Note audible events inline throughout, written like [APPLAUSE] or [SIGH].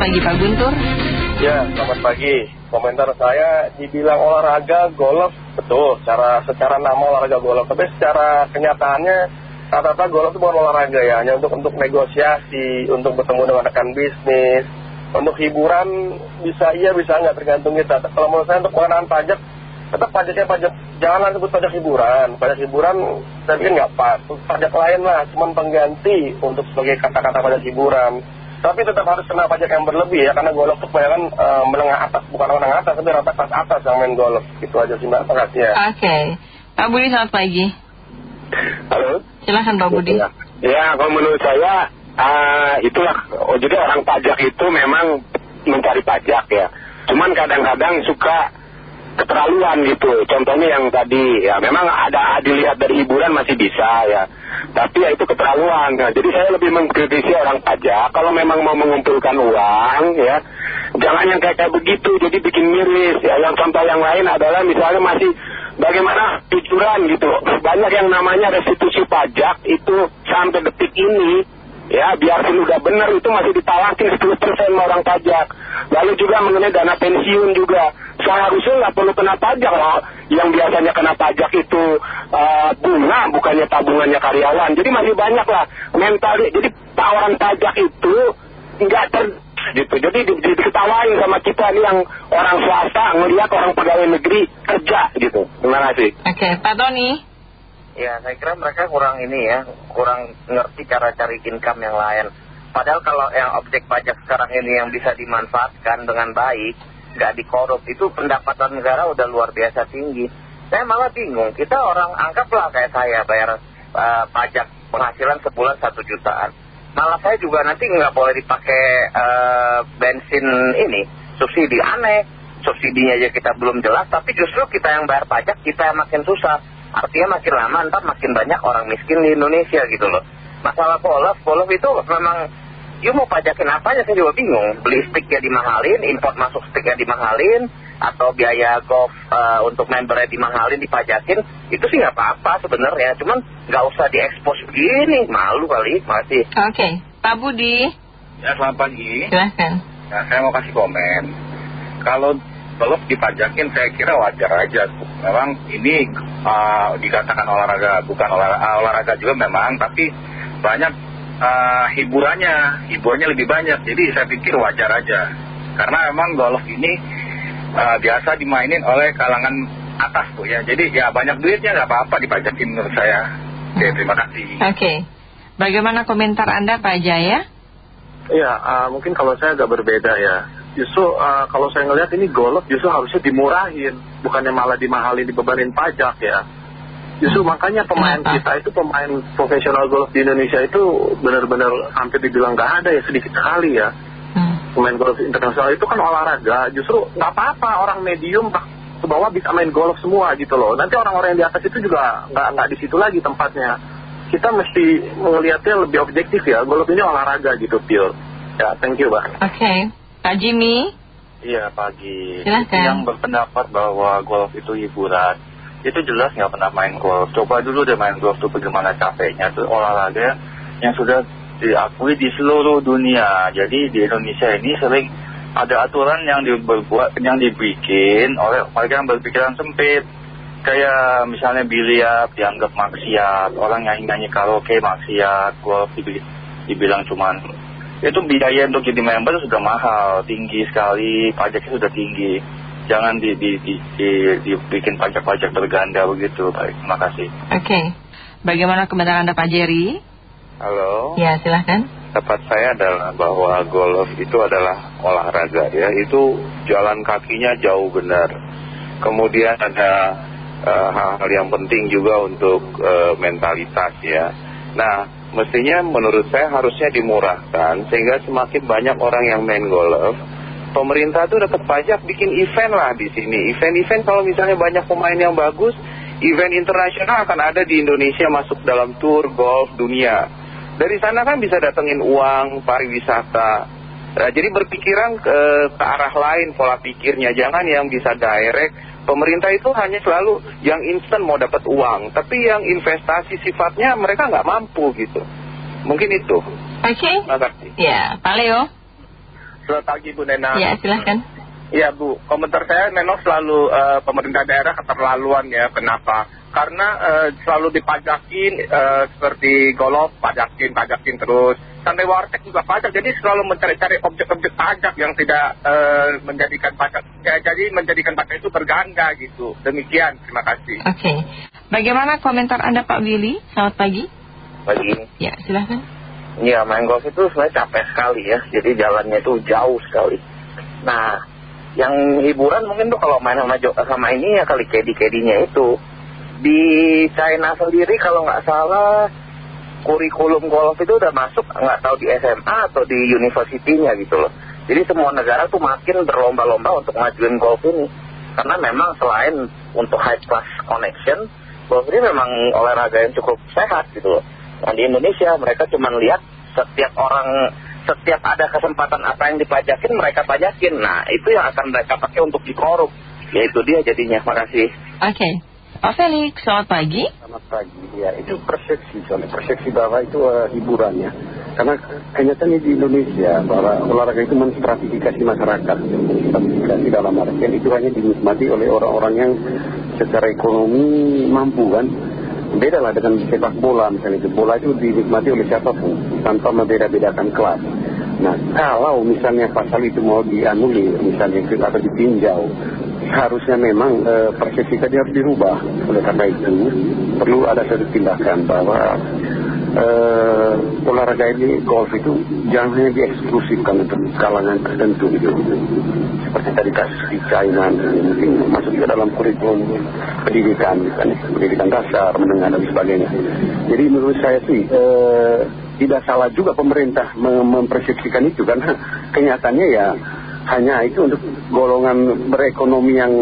pagi Pak Guntur. Ya, selamat pagi. Komentar saya dibilang olahraga golf betul, secara secara nama olahraga golf, tapi secara kenyataannya rata-rata golf itu bukan olahraga ya, hanya untuk untuk negosiasi, untuk bertemu dengan rekan bisnis, untuk hiburan bisa iya bisa nggak tergantung kita. Kalau menurut saya untuk pengenaan pajak tetap pajaknya pajak. Janganlah sebut pajak hiburan. Pajak hiburan saya pikir nggak pas. Pajak lain lah cuma pengganti untuk sebagai kata-kata pajak hiburan tapi tetap harus kena pajak yang berlebih ya karena golf itu kebanyakan uh, menengah atas bukan menengah atas tapi rata kelas atas yang main golf itu aja sih mbak. Terima kasih ya. Oke. Pak Budi selamat pagi. Halo. Silahkan Pak Budi. Ya, ya kalau menurut saya uh, itulah oh, jadi orang pajak itu memang mencari pajak ya. Cuman kadang-kadang suka keterlaluan gitu. Contohnya yang tadi ya memang ada dilihat dari hiburan masih bisa ya tapi ya itu keterlaluan. Nah, jadi saya lebih mengkritisi orang pajak kalau memang mau mengumpulkan uang ya. Jangan yang kayak, kayak begitu jadi bikin miris ya. Yang contoh yang lain adalah misalnya masih bagaimana cucuran gitu. Banyak yang namanya restitusi pajak itu sampai detik ini ya biarpun udah benar itu masih ditalakin 10% sama orang pajak. Lalu juga mengenai dana pensiun juga. Seharusnya nggak perlu kena pajak loh yang biasanya kena pajak itu uh, bunga bukannya tabungannya karyawan. Jadi masih banyak lah mental jadi tawaran pajak itu nggak ter gitu. Jadi di, di, diketawain sama kita nih yang orang swasta ngelihat orang pegawai negeri kerja gitu. Terima kasih. Oke Pak Tony Ya, saya kira mereka kurang ini ya, kurang ngerti cara cari income yang lain. Padahal kalau yang objek pajak sekarang ini yang bisa dimanfaatkan dengan baik, nggak dikorup, itu pendapatan negara udah luar biasa tinggi. Saya malah bingung, kita orang anggaplah kayak saya bayar uh, pajak penghasilan sebulan satu jutaan. Malah saya juga nanti nggak boleh dipakai uh, bensin ini, subsidi aneh. Subsidinya aja kita belum jelas, tapi justru kita yang bayar pajak, kita yang makin susah Artinya makin lama ntar makin banyak orang miskin di Indonesia gitu loh. Masalah golf, golf itu memang, you mau pajakin apa aja saya juga bingung. Beli sticknya dimahalin, import masuk sticknya dimahalin, atau biaya golf uh, untuk membernya dimahalin, dipajakin, itu sih nggak apa-apa sebenarnya. Cuman nggak usah diekspos begini, malu kali, masih. Oke, Pak Budi. Ya, selamat pagi. Silahkan. Ya, saya mau kasih komen. Kalau golf dipajakin saya kira wajar aja. Memang ini uh, dikatakan olahraga bukan olahraga, uh, olahraga juga memang tapi banyak uh, hiburannya hiburannya lebih banyak. Jadi saya pikir wajar aja. Karena memang golf ini uh, biasa dimainin oleh kalangan atas tuh ya. Jadi ya banyak duitnya nggak apa-apa dipajakin menurut saya. Oke terima kasih. Oke. Bagaimana komentar anda Pak Jaya? Iya, uh, mungkin kalau saya agak berbeda ya justru uh, kalau saya ngelihat ini golf justru harusnya dimurahin bukannya malah dimahalin dibebanin pajak ya. Justru makanya pemain kita itu pemain profesional golf di Indonesia itu benar-benar hampir dibilang nggak ada ya sedikit sekali ya. Hmm. pemain golf internasional itu kan olahraga justru nggak apa-apa orang medium ke bawah bisa main golf semua gitu loh. Nanti orang-orang yang di atas itu juga nggak nggak di situ lagi tempatnya. Kita mesti melihatnya lebih objektif ya. Golf ini olahraga gitu pure. Ya thank you bang oke Pak Jimmy? Iya pagi. Silahkan. Yang berpendapat bahwa golf itu hiburan Itu jelas nggak pernah main golf. Coba dulu deh main golf tuh bagaimana capeknya. Itu olahraga yang sudah diakui di seluruh dunia. Jadi di Indonesia ini sering ada aturan yang dibuat yang dibikin oleh mereka yang berpikiran sempit. Kayak misalnya biliar dianggap maksiat orang nyanyi-nyanyi karaoke maksiat golf dibilang cuman itu biaya untuk jadi member sudah mahal, tinggi sekali, pajaknya sudah tinggi. Jangan di, di, di, di, dibikin pajak-pajak berganda begitu. Baik, terima kasih. Oke. Bagaimana komentar Anda Pak Jerry? Halo. Ya, silahkan. Tepat saya adalah bahwa golf itu adalah olahraga ya. Itu jalan kakinya jauh benar. Kemudian ada eh, hal-hal uh, yang penting juga untuk uh, mentalitas ya. Nah, mestinya menurut saya harusnya dimurahkan sehingga semakin banyak orang yang main golf pemerintah tuh dapat pajak bikin event lah di sini. Event-event kalau misalnya banyak pemain yang bagus event internasional akan ada di Indonesia masuk dalam tour golf dunia. Dari sana kan bisa datengin uang pariwisata. Nah, jadi berpikiran ke, ke arah lain pola pikirnya. Jangan yang bisa direct pemerintah itu hanya selalu yang instan mau dapat uang tapi yang investasi sifatnya mereka nggak mampu gitu mungkin itu oke terima kasih ya Pak Leo Selamat pagi Bu Nena. Ya, silahkan. Iya Bu, komentar saya memang selalu eh, pemerintah daerah keterlaluan ya. Kenapa? Karena eh, selalu dipajakin eh, seperti golf, pajakin, pajakin terus. Sampai warteg juga pajak, jadi selalu mencari-cari objek-objek pajak yang tidak eh, menjadikan pajak. Ya, jadi menjadikan pajak itu berganda gitu. Demikian, terima kasih. Oke. Bagaimana komentar Anda Pak Willy? Selamat pagi. Pagi. Ya, silahkan. Ya main golf itu sebenarnya capek sekali ya. Jadi jalannya itu jauh sekali. Nah, yang hiburan mungkin tuh kalau main sama, sama ini ya kali kedi-kedinya itu. Di China sendiri kalau nggak salah kurikulum golf itu udah masuk nggak tahu di SMA atau di universitinya gitu loh. Jadi semua negara tuh makin berlomba-lomba untuk ngajuin golf ini. Karena memang selain untuk high class connection, golf ini memang olahraga yang cukup sehat gitu loh. Nah di Indonesia mereka cuma lihat setiap orang, setiap ada kesempatan apa yang dipajakin mereka pajakin. Nah itu yang akan mereka pakai untuk dikorup. Ya itu dia jadinya, makasih. Oke. Pak Felix, selamat pagi. Selamat pagi. Ya, itu persepsi soalnya persepsi bahwa itu eh, hiburannya. Karena kenyataannya di Indonesia bahwa olahraga itu menstratifikasi masyarakat, menstratifikasi dalam artian itu hanya dinikmati oleh orang-orang yang secara ekonomi mampu kan. Beda lah dengan sepak bola misalnya itu. Bola itu dinikmati oleh siapa pun tanpa membeda-bedakan kelas. Nah, kalau misalnya pasal itu mau dianulir, misalnya atau ditinjau, harusnya memang eh, persepsi tadi harus dirubah. Oleh karena itu, perlu ada satu tindakan bahwa eh, olahraga ini golf itu jangan hanya dieksklusifkan untuk kalangan tertentu gitu. Seperti tadi kasus di China, mungkin masuk juga dalam kurikulum pendidikan, misalnya, pendidikan dasar, menengah dan sebagainya. Jadi menurut saya sih eh, tidak salah juga pemerintah mem- mempersepsikan itu karena kenyataannya ya hanya itu untuk golongan berekonomi yang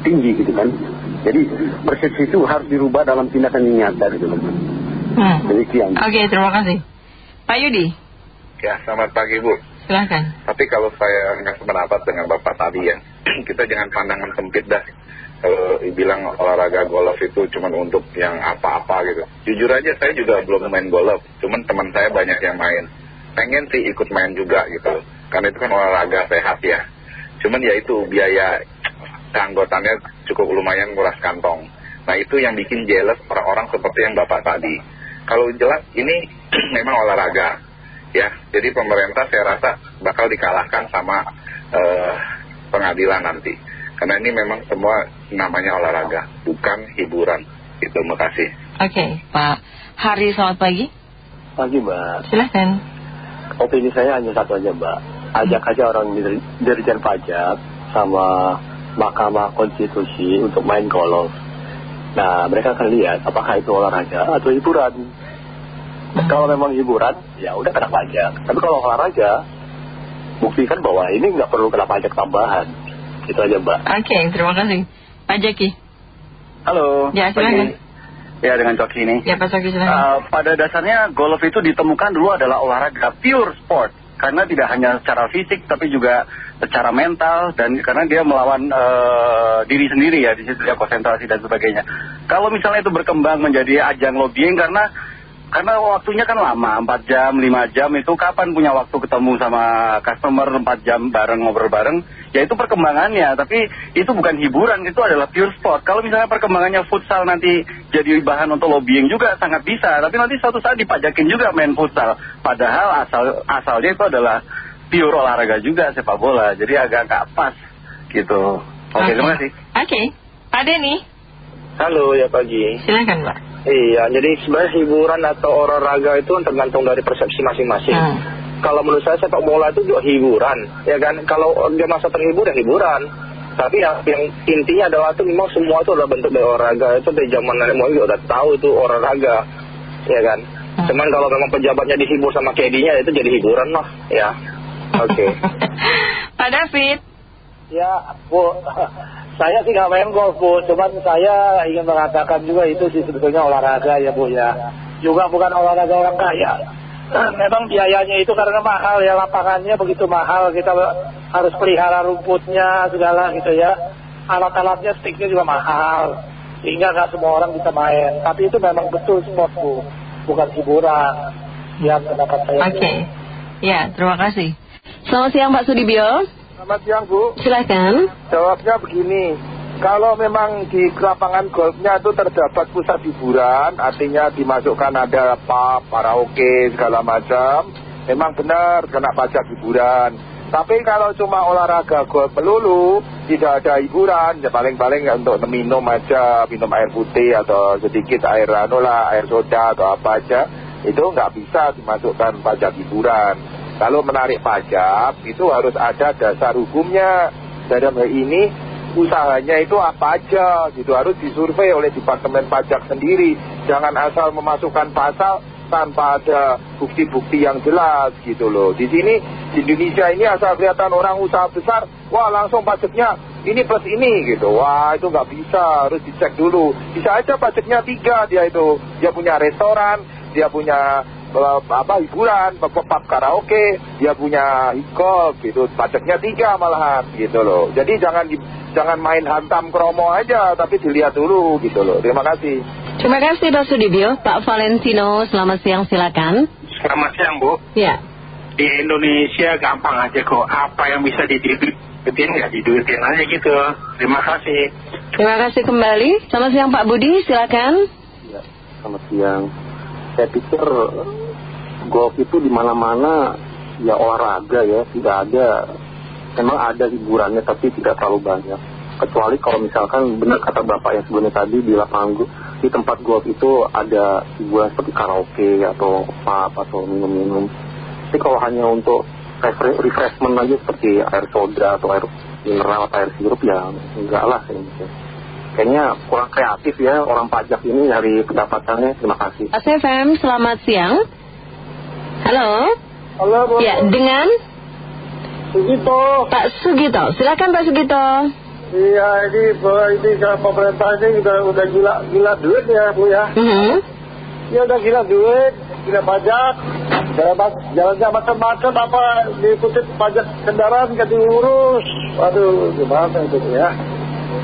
tinggi gitu kan. Jadi persepsi itu harus dirubah dalam tindakan yang nyata gitu kan. Hmm. Demikian. Oke, terima kasih. Pak Yudi, Ya, selamat pagi Bu. silahkan. Tapi kalau saya nggak sependapat dengan Bapak tadi ya, [CLEARS THROAT] kita jangan pandangan sempit dah. Kalau bilang olahraga golf itu cuma untuk yang apa-apa gitu. Jujur aja saya juga belum main golf, cuman teman saya banyak yang main. Pengen sih ikut main juga gitu. Karena itu kan olahraga sehat ya. Cuman ya itu biaya keanggotannya cukup lumayan nguras kantong. Nah itu yang bikin jealous orang-orang seperti yang Bapak tadi. Kalau jelas ini [CLEARS THROAT] memang olahraga ya. Jadi pemerintah saya rasa bakal dikalahkan sama eh, pengadilan nanti. Karena ini memang semua namanya olahraga, bukan hiburan. Itu, terima kasih. Oke, Pak Hari, selamat pagi. Pagi Mbak, Silahkan. opini saya hanya satu aja Mbak. Ajak aja orang dir- Dirjen Pajak sama Mahkamah Konstitusi untuk main golf. Nah mereka akan lihat apakah itu olahraga atau hiburan. Kalau memang hiburan, ya udah kena pajak. Tapi kalau olahraga, buktikan bahwa ini nggak perlu kena pajak tambahan. Itu aja Mbak. Oke, terima kasih. Pak Jaki. Halo. Ya, silakan. Ya, dengan Coki ini. Ya, Pak Jaki silakan. Uh, pada dasarnya golf itu ditemukan dulu adalah olahraga pure sport karena tidak hanya secara fisik tapi juga secara mental dan karena dia melawan uh, diri sendiri ya di situ ya konsentrasi dan sebagainya. Kalau misalnya itu berkembang menjadi ajang lobbying karena karena waktunya kan lama 4 jam 5 jam. Itu kapan punya waktu ketemu sama customer 4 jam bareng ngobrol bareng? Ya itu perkembangannya. Tapi itu bukan hiburan itu adalah pure sport. Kalau misalnya perkembangannya futsal nanti jadi bahan untuk lobbying juga sangat bisa. Tapi nanti suatu saat dipajakin juga main futsal. Padahal asal asalnya itu adalah pure olahraga juga sepak bola. Jadi agak nggak pas gitu. Oke. terima kasih. Oke, Pak Denny. Halo, ya pagi. Silakan, Pak. Iya, jadi sebenarnya hiburan atau olahraga itu kan tergantung dari persepsi masing-masing. Hmm. Kalau menurut saya sepak bola itu juga hiburan, ya kan? Kalau dia masa terhibur ya hiburan. Tapi yang, yang intinya adalah itu memang semua itu adalah bentuk dari olahraga. Itu dari zaman nenek moyang juga udah tahu itu olahraga, ya kan? Cuman kalau memang pejabatnya dihibur sama kedinya itu jadi hiburan lah, ya. Oke. [LAUGHS] Pak David. Ya, Bu, [LAUGHS] saya sih nggak main golf, Bu. Cuman saya ingin mengatakan juga itu sih sebetulnya olahraga ya, Bu ya. Juga bukan olahraga orang kaya. [CLEARS THROAT] Memang biayanya itu karena mahal ya, lapangannya begitu mahal. Kita harus pelihara rumputnya segala gitu ya. Alat-alatnya, sticknya juga mahal. Sehingga nggak semua orang bisa main. Tapi itu memang betul sport, Bu. Bukan hiburan. Ya, pendapat saya. Oke. Ya, terima kasih. Selamat siang Pak Sudibyo. Selamat siang Bu. Silahkan. Jawabnya begini, kalau memang di lapangan golfnya itu terdapat pusat hiburan, artinya dimasukkan ada pub, karaoke, segala macam, memang benar kena pajak hiburan. Tapi kalau cuma olahraga golf melulu, tidak ada hiburan, ya paling-paling untuk minum aja, minum air putih atau sedikit air lah, air soda atau apa aja, itu nggak bisa dimasukkan pajak hiburan. Kalau menarik pajak, itu harus ada dasar hukumnya. Dalam hal ini, usahanya itu apa aja, gitu harus disurvei oleh Departemen Pajak sendiri. Jangan asal memasukkan pasal tanpa ada bukti-bukti yang jelas gitu loh. Di sini di Indonesia ini asal kelihatan orang usaha besar, wah langsung pajaknya ini plus ini gitu. Wah itu nggak bisa, harus dicek dulu. Bisa aja pajaknya tiga dia itu. Dia punya restoran, dia punya apa hiburan, pub karaoke, dia punya golf gitu. Pajaknya tiga malahan gitu loh. Jadi jangan di, jangan main hantam kromo aja, tapi dilihat dulu gitu loh. Terima kasih. Terima kasih Pak Sudibyo. Pak Valentino, selamat siang silakan. Selamat siang Bu. Ya. Di Indonesia gampang aja kok. Apa yang bisa diduitin ya diduitin aja gitu. Terima kasih. Terima kasih kembali. Selamat siang Pak Budi, silakan. Ya, selamat siang. Saya pikir golf itu di mana-mana ya olahraga ya, tidak ada. Memang ada hiburannya tapi tidak terlalu banyak. Kecuali kalau misalkan benar kata Bapak yang sebelumnya tadi di lapangan di tempat golf itu ada hiburan seperti karaoke atau pub atau minum-minum. Tapi kalau hanya untuk refreshment aja seperti air soda atau air mineral atau air sirup ya enggak lah kayaknya. Kayaknya kurang kreatif ya orang pajak ini dari pendapatannya. Terima kasih. ACFM, selamat siang. Halo. Halo Bu. Ya, dengan Sugito. Pak Sugito. Silakan Pak Sugito. Iya ini ini pemerintah ini udah udah gila gila duit ya Bu ya. -hmm. Ya udah gila duit, gila pajak. Jalan, jalannya macam-macam apa diikuti pajak kendaraan nggak diurus. Waduh gimana itu ya.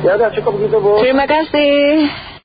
Ya udah cukup gitu Bu. Terima kasih.